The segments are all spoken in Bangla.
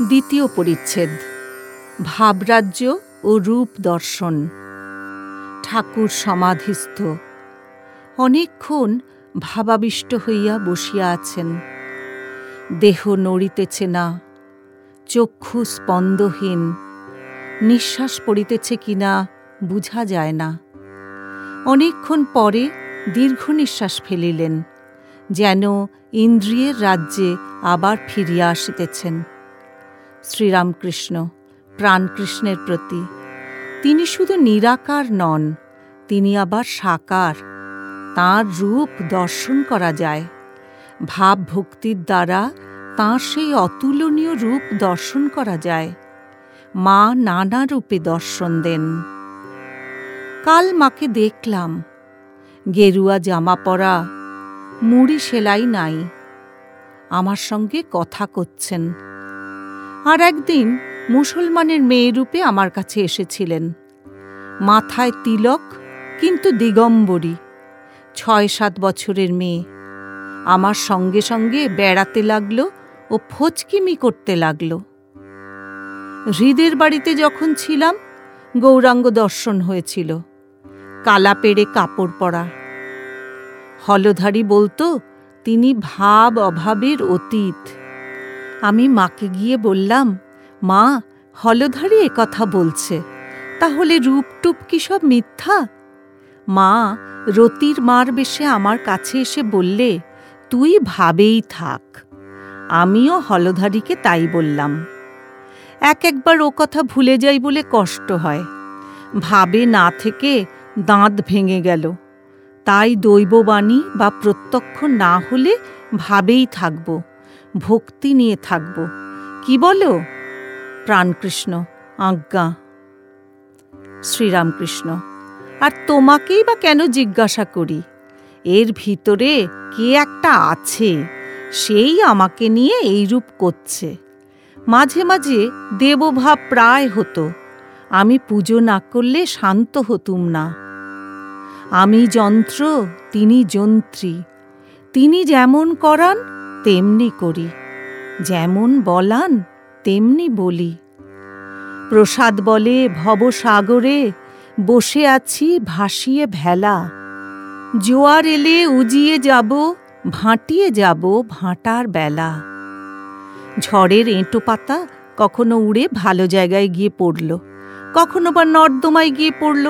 দ্বিতীয় পরিচ্ছেদ, ভাবরাজ্য ও রূপ দর্শন। ঠাকুর সমাধিস্থ। অনেকক্ষণ ভাবাবিষ্ট হইয়া বসিয়া আছেন। দেহ নড়িতেছে না, চক্ষু স্পন্দহীন, নিঃশ্বাস পড়িতেছে কিনা বুঝা যায় না। অনেকক্ষণ পরে দীর্ঘ নিঃশ্বাস ফেলিলেন, যেন ইন্দ্রিয়ের রাজ্যে আবার ফিরিয়া আসিতেছেন। শ্রীরামকৃষ্ণ, প্রাণকৃষ্ণের প্রতি। তিনি শুধু নিরাকার নন, তিনি আবার সাকার। তাঁর রূপ দর্শন করা যায়। ভাব ভক্তির দ্বারা তাঁর সেই অতুলনীয় রূপ দর্শন করা যায়। মা নানা রূপে দর্শন দেন। কাল মাকে দেখলাম। গেরুয়া জামা পরা, মুড়ি সেলাই নাই। আমার সঙ্গে কথা করছেন। আর একদিন মুসলমানের মেয়ে রূপে আমার কাছে এসেছিলেন। মাথায় তিলক, কিন্তু দিগম্বরী। ছয় সাত বছরের মেয়ে। আমার সঙ্গে সঙ্গে বেড়াতে লাগল ও ফচকিমি করতে লাগল। হৃদের বাড়িতে যখন ছিলাম, গৌরাঙ্গ দর্শন হয়েছিল। কালা পেড়ে কাপড় পরা। হলধারী বলতো, তিনি ভাব অভাবের অতীত। আমি মাকে গিয়ে বললাম, মা, হলধারী কথা বলছে। তাহলে রূপটুপ কি সব মিথ্যা? মা, রতির মার বেশে আমার কাছে এসে বললে, তুই ভাবেই থাক। আমিও হলধারীকে তাই বললাম। এক একবার ও কথা ভুলে যাই বলে কষ্ট হয়। ভাবে না থেকে দাঁত ভেঙে গেল। তাই দৈববাণী বা প্রত্যক্ষ না হলে ভাবেই থাকব। ভক্তি নিয়ে থাকব। কি বলো? প্রাণকৃষ্ণ, আজ্ঞা। শ্রীরামকৃষ্ণ, আর তোমাকেই বা কেন জিজ্ঞাসা করি? এর ভিতরে কে একটা আছে? সেই আমাকে নিয়ে এইরূপ করছে। মাঝে মাঝে দেবভাব প্রায় হতো। আমি পুজো না করলে শান্ত হতুম না। আমি যন্ত্র, তিনি যন্ত্রী। তিনি যেমন করান তেমনি করি, যেমন বলান তেমনি বলি। প্রসাদ বলে ভবসাগরে বসে আছি ভাসিয়ে ভেলা। জোয়ার এলে উজিয়ে যাব, ভাঁটিয়ে যাব ভাঁটার বেলা। ঝড়ের এঁটো পাতা কখনো উড়ে ভালো জায়গায় গিয়ে পড়ল, কখনো বা নর্দমায় গিয়ে পড়ল,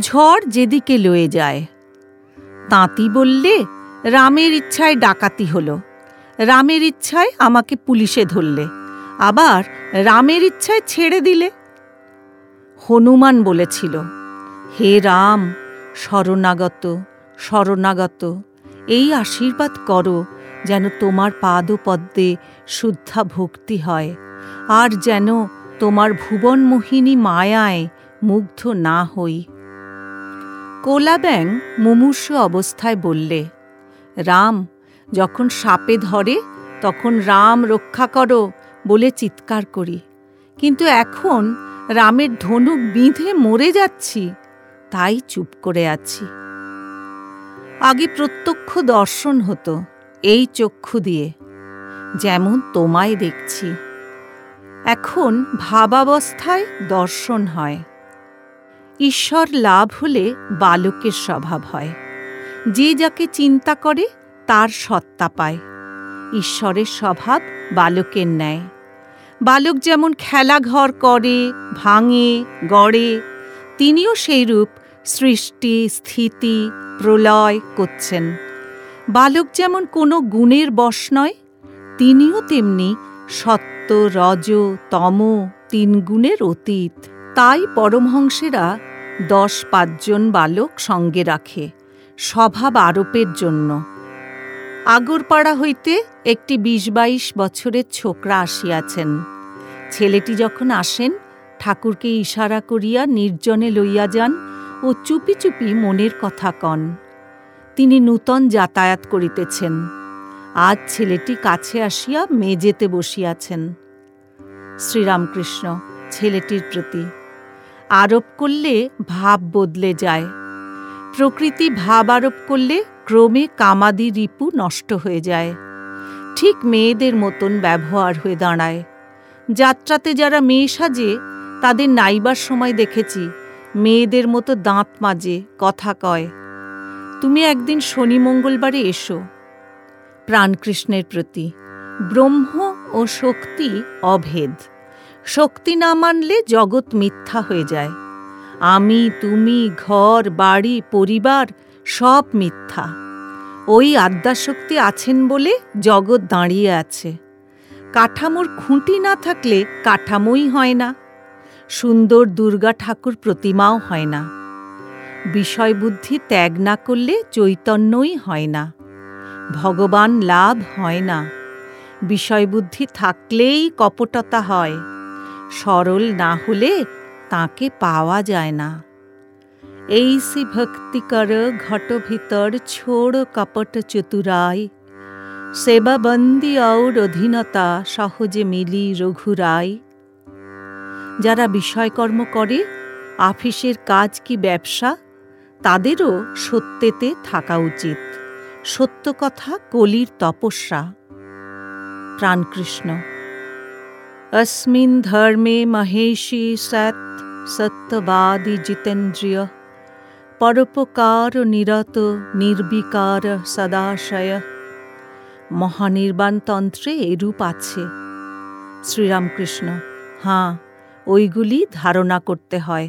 ঝড় যেদিকে লয়ে যায়। তাঁতি বললে, রামের ইচ্ছায় ডাকাতি হলো রামের ইচ্ছায় আমাকে পুলিশে ধরলে, আবার রামের ইচ্ছায় ছেড়ে দিলে। হনুমান বলেছিল, হে রাম, শরণাগত শরণাগত, এই আশীর্বাদ করো যেন তোমার পাদপদ্মে শুদ্ধা ভক্তি হয়, আর যেন তোমার ভুবনমোহিনী মায়ায় মুগ্ধ না হই। কোলাব্যাং মুমূর্ষ অবস্থায় বললে, রাম যখন সাপে ধরে, তখন রাম রক্ষা করো বলে চিৎকার করি। কিন্তু এখন রামের ধনুক বিঁধে মরে যাচ্ছি, তাই চুপ করে আছি। আগে প্রত্যক্ষ দর্শন হতো এই চক্ষু দিয়ে, যেমন তোমায় দেখছি। এখন ভাবাবস্থায় দর্শন হয়। ঈশ্বর লাভ হলে বালকের স্বভাব হয়। যে যাকে চিন্তা করে তার সত্তা পায়। ঈশ্বরের স্বভাব বালকের ন্যায়। বালক যেমন খেলাঘর করে, ভাঙে, গড়ে, তিনিও সেইরূপ সৃষ্টি, স্থিতি, প্রলয় করছেন। বালক যেমন কোনো গুণের বশ নয়, তিনিও তেমনি সত্য, রজ, তম তিন গুণের অতীত। তাই পরমহংসেরা দশ পাঁচজন বালক সঙ্গে রাখে, স্বভাব আরোপের জন্য। আগরপাড়া হইতে একটি বিশ বাইশ বছরের ছোকরা আসিয়াছেন। ছেলেটি যখন আসেন, ঠাকুরকে ইশারা করিয়া নির্জনে লইয়া যান ও চুপি চুপি মনের কথা কন। তিনি নূতন যাতায়াত করিতেছেন। আজ ছেলেটি কাছে আসিয়া মেজেতে বসিয়াছেন। শ্রীরামকৃষ্ণ, ছেলেটির প্রতি, আরোপ করলে ভাব বদলে যায়। প্রকৃতি ভাব আরোপ করলে ক্রমে কামাদি রিপু নষ্ট হয়ে যায়। ঠিক মেয়েদের মতন ব্যবহার হয়ে দাঁড়ায়। যাত্রাতে যারা মেয়ে সাজে, তাদের নাইবার সময় দেখেছি, মেয়েদের মতো দাঁত মাজে, কথা কয়। তুমি একদিন শনি মঙ্গলবারে এসো। প্রাণকৃষ্ণের প্রতি। ব্রহ্ম ও শক্তি অভেদ। শক্তি না মানলে জগৎ মিথ্যা হয়ে যায়। আমি, তুমি, ঘর, বাড়ি, পরিবার সব মিথ্যা। ওই আদ্যাশক্তি আছেন বলে জগৎ দাঁড়িয়ে আছে। কাঠামোর খুঁটি না থাকলে কাঠামোই হয় না। সুন্দর দুর্গা ঠাকুর প্রতিমাও হয় না। বিষয় বুদ্ধি ত্যাগ না করলে চৈতন্যই হয় না। ভগবান লাভ হয় না। বিষয়বুদ্ধি থাকলেই কপটতা হয়। সরল না হলে তাকে পাওয়া যায় না। এই সি ভক্তি কর ঘট ভিতর ছোড় কপট চতুরায় সেবাবন্দি और অধীনতা সহজে মিলি রঘুরায় যারা বিষয়কর্ম করে আফিসের কাজ কি ব্যবসা তাদেরও সত্যেতে থাকা উচিত সত্য কথা কলির তপস্যা প্রাণকৃষ্ণ अस्मिन् धर्मे মহেশী সৎ সত্যবাদী জিতেন্দ্রিয় পরোপকার নিরত নির্বিকার সদাশয়। মহানির্বাণতন্ত্রে এরূপ আছে। শ্রীরামকৃষ্ণ হাঁ ওইগুলি ধারণা করতে হয়।